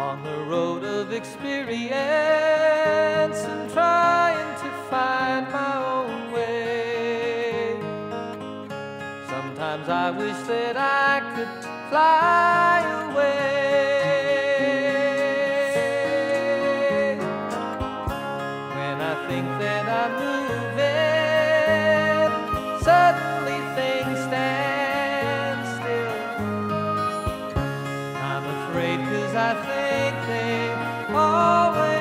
on the road of experience and trying to find my own way. Sometimes I wish that I could fly afraid cause I think they always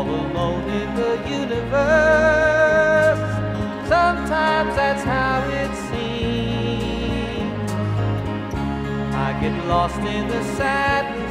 all alone in the universe. Sometimes that's how it seems. I get lost in the sadness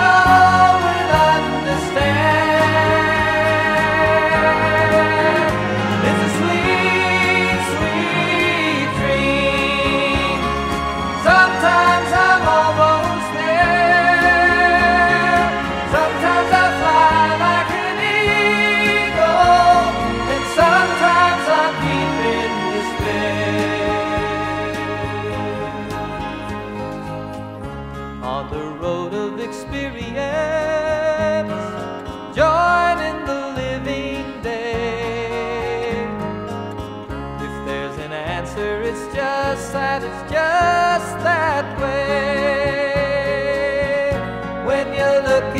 Oh. it's just that, it's just that way. When you look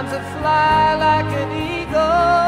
To fly like an eagle.